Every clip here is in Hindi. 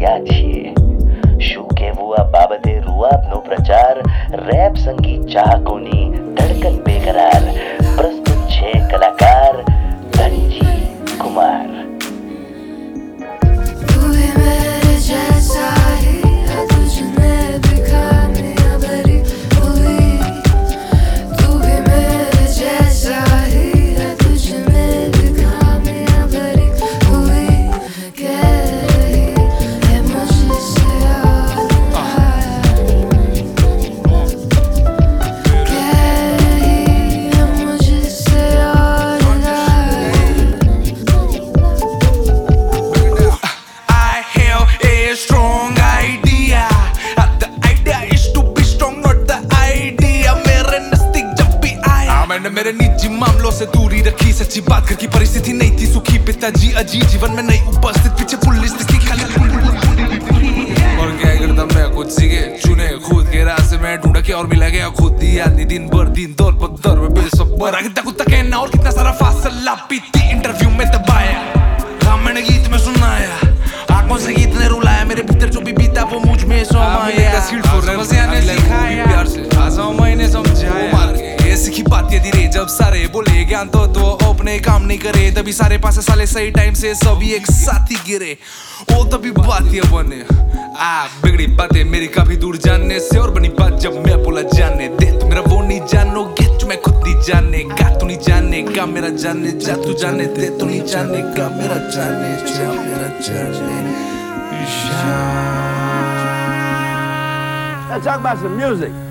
રહ્યા છીએ શું કહેવું આ બાબતે રૂઆબનો પ્રચાર રેપ સંગીત ચાહકોની ધડકન બેકરાર मैंने मेरे निजी मामलों से दूरी रखी सच्ची बात घर की परिस्थिति नहीं थी सुखी। पिताजी अजी जीवन में नहीं उपस्थित पीछे पुलिस की और क्या करता मैं खुद सीखे चुने खुद के रास्ते में ढूंढा के और मिला गया खुद ही। आदमी दिन भर दिन दौर पर दौर में बेसब्र कितना कुत्ता कहना और कितना सारा फासला। पीती इंटरव्यू में दबाया हाँ मैंने गीत में सुनाया। आँखों से गीत ने रुलाया मेरे भीतर जो भी बीता वो मुझमें समाया समस्या जब सारे बोले ज्ञान तो तो अपने काम नहीं करे, तभी सारे पास साले सही टाइम से सभी एक साथ ही गिरे। ओ, तभी बात ये बने। आ, बिगड़ी बातें मेरी काफ़ी दूर जानने से, और बनी बात जब मैं बोला जाने। दे तू मेरा वो नहीं जानोगे जो मैं खुद नहीं जाने। का तू नहीं जाने का मेरा जाने। जा, तू जाने, दे, तू नहीं जाने का मेरा जाने। जा, मेरा जाने। Let's talk about some music.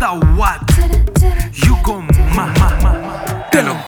that what? You gon' ma.